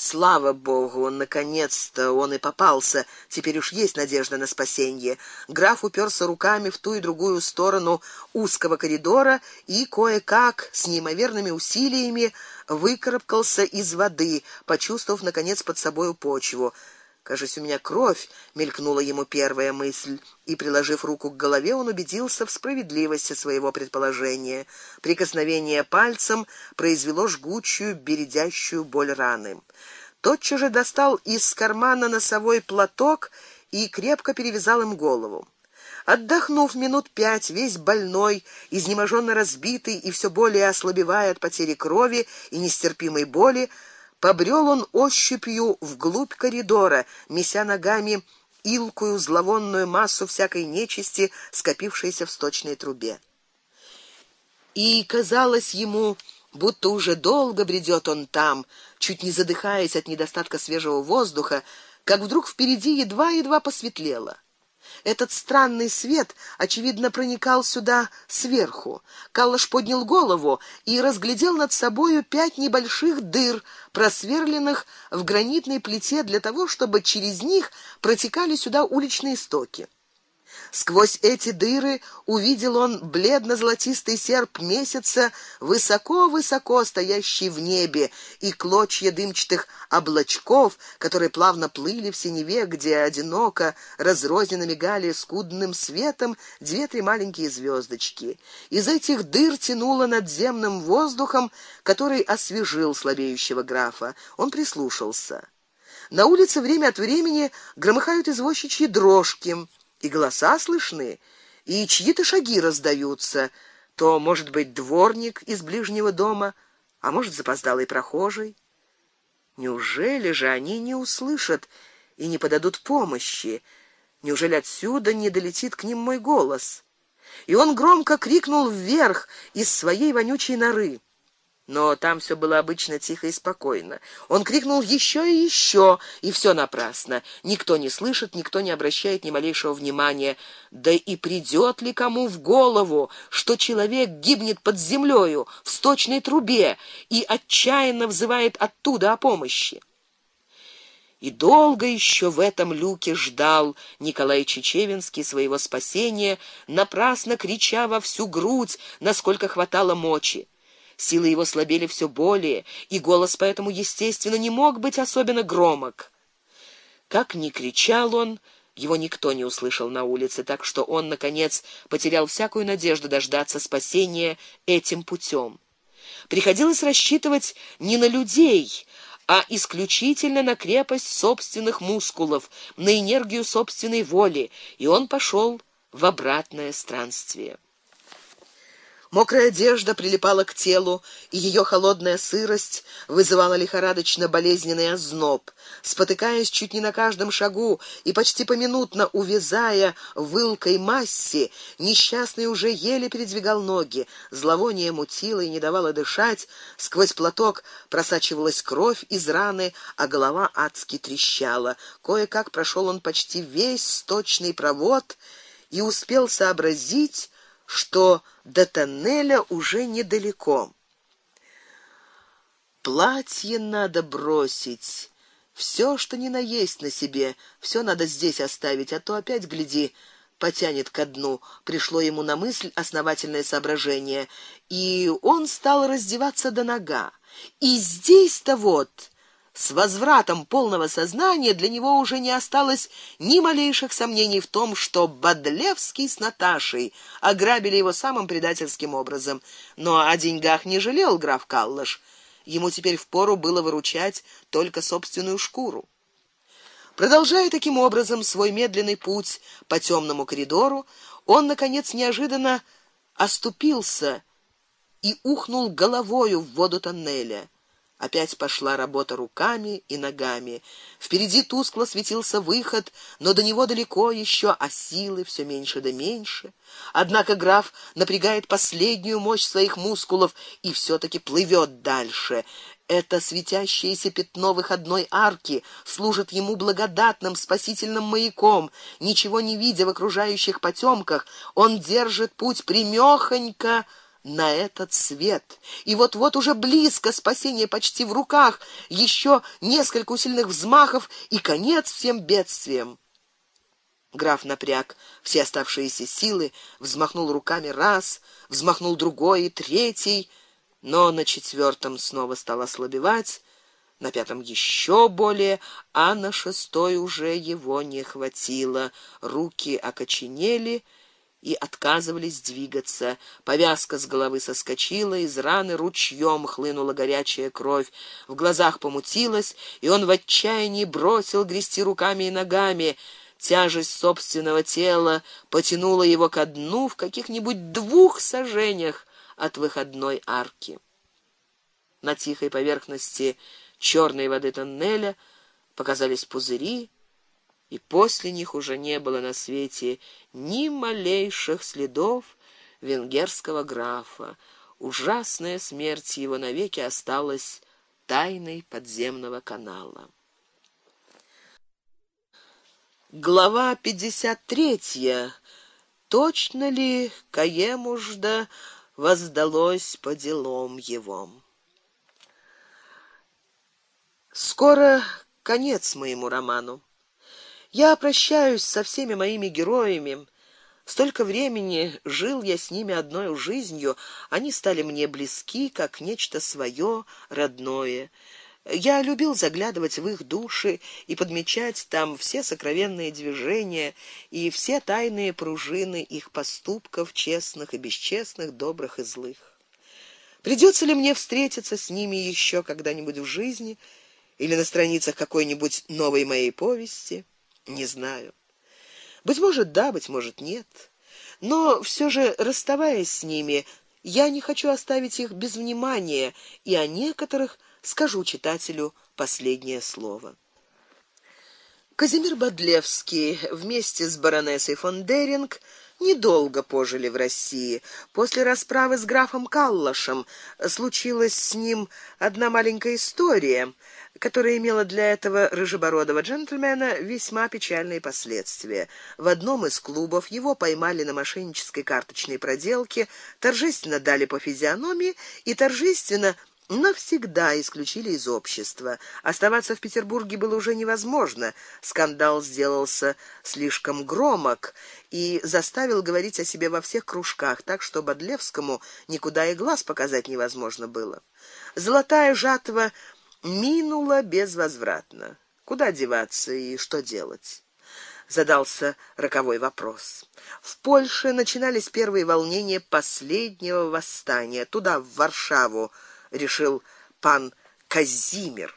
Слава богу, наконец-то он и попался. Теперь уж есть надежда на спасение. Граф уперся руками в ту и другую сторону узкого коридора и кое-как с неимоверными усилиями выкарабкался из воды, почувствовав наконец под собою почву. Кажется, у меня кровь, мелькнула ему первая мысль, и приложив руку к голове, он убедился в справедливости своего предположения. Прикосновение пальцем произвело жгучую, бередящую боль раны. Тотчас же достал из кармана носовой платок и крепко перевязал им голову. Отдохнув минут пять, весь больной, изнеможенно разбитый и все более ослабевая от потери крови и нестерпимой боли, побрел он ощупью вглубь коридора, меся ногами илкую зловонную массу всякой нечисти, скопившейся в сточной трубе. И казалось ему, будто уже долго бредет он там, чуть не задыхаясь от недостатка свежего воздуха, как вдруг впереди едва-едва посветлело. Этот странный свет, очевидно, проникал сюда сверху. Каллаш поднял голову и разглядел над собою пять небольших дыр, просверленных в гранитной плите для того, чтобы через них протекали сюда уличные стоки. Сквозь эти дыры увидел он бледно-золотистый серп месяца, высоко-высоко стоящий в небе, и клочья дымчатых облачков, которые плавно плыли в синеве, где одиноко разрозненно мигали скудным светом две-три маленькие звездочки. Из этих дыр тянуло надземным воздухом, который освежил слабеющего графа. Он прислушался. На улице время от времени громыхают извозчичьи дрожки и голоса слышны, и чьи-то шаги раздаются, то, может быть, дворник из ближнего дома, а может, запоздалый прохожий. Неужели же они не услышат и не подадут помощи? Неужели отсюда не долетит к ним мой голос? И он громко крикнул вверх из своей вонючей норы но там все было обычно тихо и спокойно. Он крикнул еще и еще, и все напрасно. Никто не слышит, никто не обращает ни малейшего внимания. Да и придет ли кому в голову, что человек гибнет под землею в сточной трубе и отчаянно взывает оттуда о помощи? И долго еще в этом люке ждал Николай Чечевинский своего спасения, напрасно крича во всю грудь, насколько хватало мочи. Силы его слабели все более, и голос поэтому естественно не мог быть особенно громок. Как ни кричал он, его никто не услышал на улице, так что он наконец потерял всякую надежду дождаться спасения этим путем. Приходилось рассчитывать не на людей, а исключительно на крепость собственных мускулов, на энергию собственной воли, и он пошел в обратное странствие. Мокрая одежда прилипала к телу, и ее холодная сырость вызывала лихорадочно болезненный озноб. Спотыкаясь чуть не на каждом шагу и почти поминутно увязая в вылкой массе, несчастный уже еле передвигал ноги. Зловоние мутило и не давало дышать, сквозь платок просачивалась кровь из раны, а голова адски трещала. Кое-как прошел он почти весь сточный провод и успел сообразить, что до тоннеля уже недалеко. Платье надо бросить, все, что ни на есть на себе, все надо здесь оставить, а то опять гляди потянет ко дну. Пришло ему на мысль основательное соображение, и он стал раздеваться до нога. И здесь-то вот с возвратом полного сознания для него уже не осталось ни малейших сомнений в том, что Бадлевский с Наташей ограбили его самым предательским образом. Но о деньгах не жалел граф Каллаш. Ему теперь впору было выручать только собственную шкуру. Продолжая таким образом свой медленный путь по темному коридору, он наконец неожиданно оступился и ухнул головою в воду тоннеля. Опять пошла работа руками и ногами. Впереди тускло светился выход, но до него далеко еще, а силы все меньше да меньше. Однако граф напрягает последнюю мощь своих мускулов и все таки плывет дальше. Это светящееся пятно выходной арки служит ему благодатным спасительным маяком. Ничего не видя в окружающих потемках, он держит путь прямёхонько на этот свет. И вот-вот уже близко спасение почти в руках, еще несколько усиленных взмахов и конец всем бедствиям. Граф напряг все оставшиеся силы, взмахнул руками раз, взмахнул другой и третий, но на четвертом снова стал ослабевать, на пятом еще более, а на шестой уже его не хватило. Руки окоченели и отказывались двигаться. Повязка с головы соскочила, из раны ручьем хлынула горячая кровь, в глазах помутилось, и он в отчаянии бросил грести руками и ногами. Тяжесть собственного тела потянула его ко дну в каких-нибудь двух сажениях от выходной арки. На тихой поверхности черной воды тоннеля показались пузыри, и после них уже не было на свете ни малейших следов венгерского графа. Ужасная смерть его навеки осталась тайной подземного канала. Глава 53. Точно ли Каемужда воздалось по делам его? Скоро конец моему роману. Я прощаюсь со всеми моими героями. Столько времени жил я с ними одной жизнью, они стали мне близки, как нечто свое, родное. Я любил заглядывать в их души и подмечать там все сокровенные движения и все тайные пружины их поступков, честных и бесчестных, добрых и злых. Придется ли мне встретиться с ними еще когда-нибудь в жизни или на страницах какой-нибудь новой моей повести? Не знаю. Быть может, да, быть может, нет. Но все же, расставаясь с ними, я не хочу оставить их без внимания, и о некоторых скажу читателю последнее слово. Казимир Бодлевский вместе с баронессой фон Деринг недолго пожили в России. После расправы с графом Каллашем случилась с ним одна маленькая история, которая имела для этого рыжебородого джентльмена весьма печальные последствия. В одном из клубов его поймали на мошеннической карточной проделке, торжественно дали по физиономии и торжественно навсегда исключили из общества. Оставаться в Петербурге было уже невозможно. Скандал сделался слишком громок и заставил говорить о себе во всех кружках, так что Бодлевскому никуда и глаз показать невозможно было. Золотая жатва минула безвозвратно. Куда деваться и что делать? задался роковой вопрос. В Польше начинались первые волнения последнего восстания. Туда в Варшаву решил пан Казимир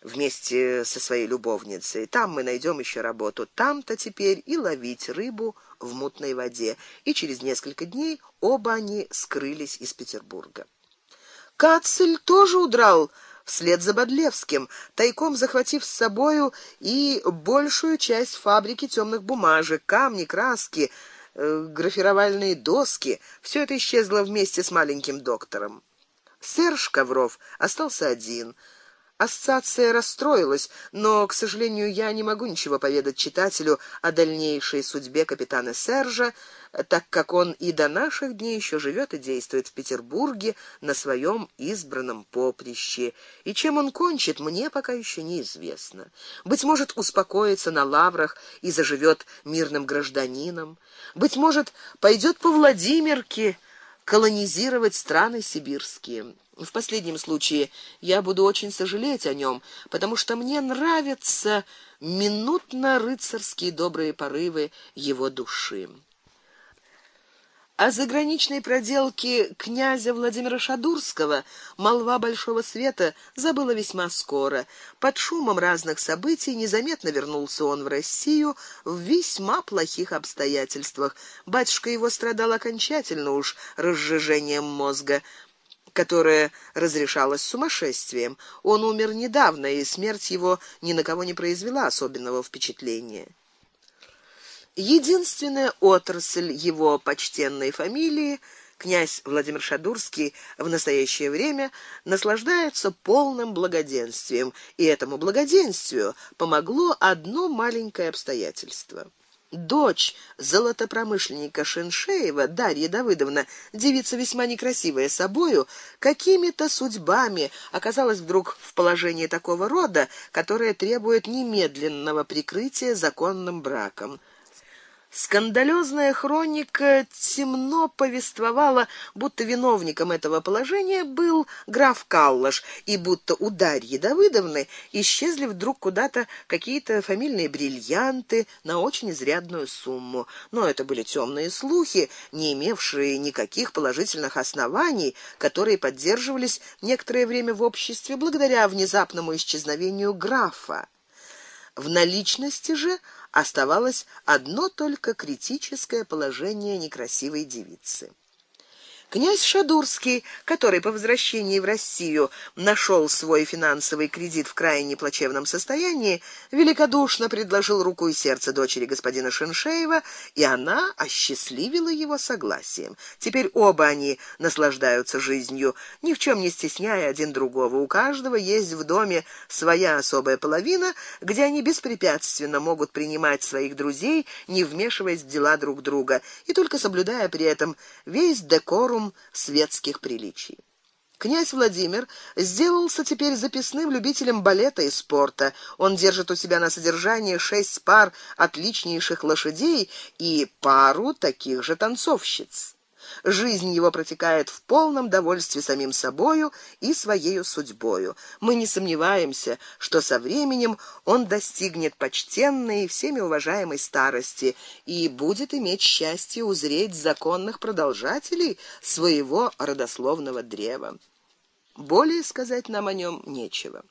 вместе со своей любовницей. Там мы найдем еще работу. Там-то теперь и ловить рыбу в мутной воде. И через несколько дней оба они скрылись из Петербурга. Кацель тоже удрал вслед за Бодлевским, тайком захватив с собою и большую часть фабрики темных бумажек, камни, краски, э, графировальные доски. Все это исчезло вместе с маленьким доктором. Серж Ковров остался один. Ассоциация расстроилась, но, к сожалению, я не могу ничего поведать читателю о дальнейшей судьбе капитана Сержа, так как он и до наших дней еще живет и действует в Петербурге на своем избранном поприще, и чем он кончит, мне пока еще неизвестно. Быть может, успокоится на лаврах и заживет мирным гражданином, быть может, пойдет по Владимирке колонизировать страны сибирские. В последнем случае я буду очень сожалеть о нем, потому что мне нравятся минутно-рыцарские добрые порывы его души. О заграничной проделке князя Владимира Шадурского молва большого света забыла весьма скоро. Под шумом разных событий незаметно вернулся он в Россию в весьма плохих обстоятельствах. Батюшка его страдал окончательно уж разжижением мозга которое разрешалось сумасшествием. Он умер недавно, и смерть его ни на кого не произвела особенного впечатления. Единственная отрасль его почтенной фамилии князь Владимир Шадурский в настоящее время наслаждается полным благоденствием, и этому благоденствию помогло одно маленькое обстоятельство. Дочь золотопромышленника Шиншеева, Дарья Давыдовна, девица весьма некрасивая собою, какими-то судьбами оказалась вдруг в положении такого рода, которое требует немедленного прикрытия законным браком. Скандалёзная хроника темно повествовала, будто виновником этого положения был граф Каллаш, и будто у Дарьи Давыдовны исчезли вдруг куда-то какие-то фамильные бриллианты на очень изрядную сумму. Но это были темные слухи, не имевшие никаких положительных оснований, которые поддерживались некоторое время в обществе благодаря внезапному исчезновению графа. В наличности же оставалось одно только критическое положение некрасивой девицы. Князь Шадурский, который по возвращении в Россию нашел свой финансовый кредит в крайне плачевном состоянии, великодушно предложил руку и сердце дочери господина Шиншеева, и она осчастливила его согласием. Теперь оба они наслаждаются жизнью, ни в чем не стесняя один другого. У каждого есть в доме своя особая половина, где они беспрепятственно могут принимать своих друзей, не вмешиваясь в дела друг друга и только соблюдая при этом весь декорум норм светских приличий. Князь Владимир сделался теперь записным любителем балета и спорта. Он держит у себя на содержании шесть пар отличнейших лошадей и пару таких же танцовщиц. Жизнь его протекает в полном довольстве самим собою и своей судьбою. Мы не сомневаемся, что со временем он достигнет почтенной и всеми уважаемой старости и будет иметь счастье узреть законных продолжателей своего родословного древа. Более сказать нам о нем нечего.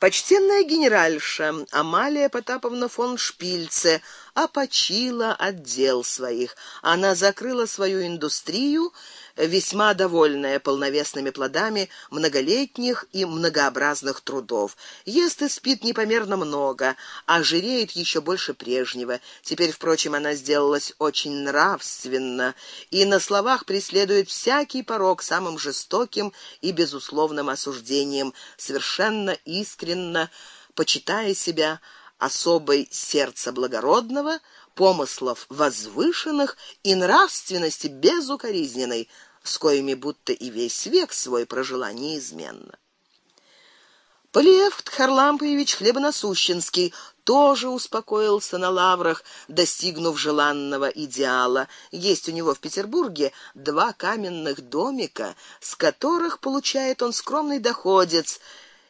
Почтенная генеральша Амалия Потаповна фон Шпильце опочила отдел своих. Она закрыла свою индустрию весьма довольная полновесными плодами многолетних и многообразных трудов. Ест и спит непомерно много, а жиреет еще больше прежнего. Теперь, впрочем, она сделалась очень нравственна и на словах преследует всякий порок самым жестоким и безусловным осуждением, совершенно искренно почитая себя особой сердца благородного, помыслов возвышенных и нравственности безукоризненной, с коими будто и весь век свой прожила неизменно. Полиевт Харлампович Хлебоносущенский тоже успокоился на лаврах, достигнув желанного идеала. Есть у него в Петербурге два каменных домика, с которых получает он скромный доходец.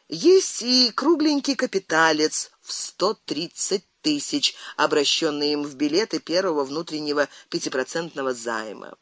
Есть и кругленький капиталец в сто тридцать тысяч, обращенный им в билеты первого внутреннего пятипроцентного займа.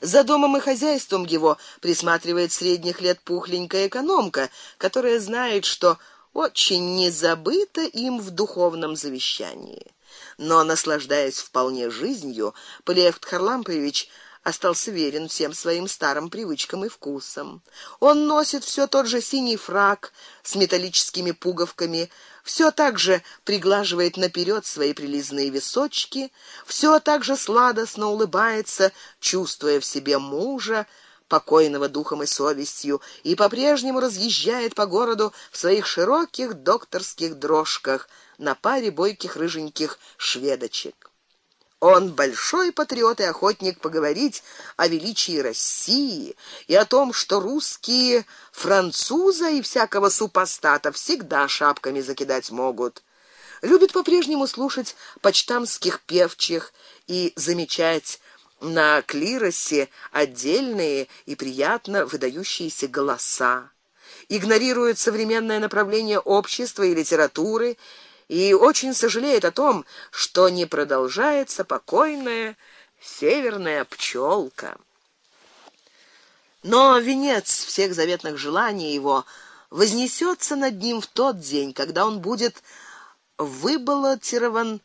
За домом и хозяйством его присматривает средних лет пухленькая экономка, которая знает, что очень не забыто им в духовном завещании. Но наслаждаясь вполне жизнью, Полиевт Харлампович остался верен всем своим старым привычкам и вкусам. Он носит все тот же синий фрак с металлическими пуговками, все так же приглаживает наперед свои прилизные височки, все так же сладостно улыбается, чувствуя в себе мужа, покойного духом и совестью, и по-прежнему разъезжает по городу в своих широких докторских дрожках на паре бойких рыженьких шведочек. Он большой патриот и охотник поговорить о величии России и о том, что русские француза и всякого супостата всегда шапками закидать могут. Любит по-прежнему слушать почтамских певчих и замечать на клиросе отдельные и приятно выдающиеся голоса. Игнорирует современное направление общества и литературы и очень сожалеет о том, что не продолжается покойная северная пчелка. Но венец всех заветных желаний его вознесется над ним в тот день, когда он будет выбаллотирован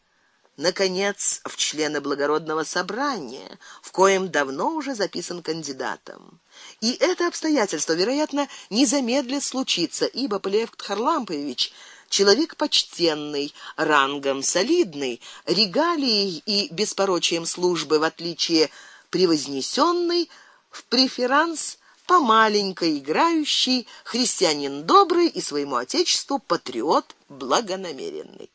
наконец в члены благородного собрания, в коем давно уже записан кандидатом. И это обстоятельство, вероятно, не замедлит случиться, ибо Полевк Харлампович человек почтенный, рангом солидный, регалией и беспорочием службы в отличие превознесенный в преферанс по маленькой играющий, христианин добрый и своему отечеству патриот благонамеренный.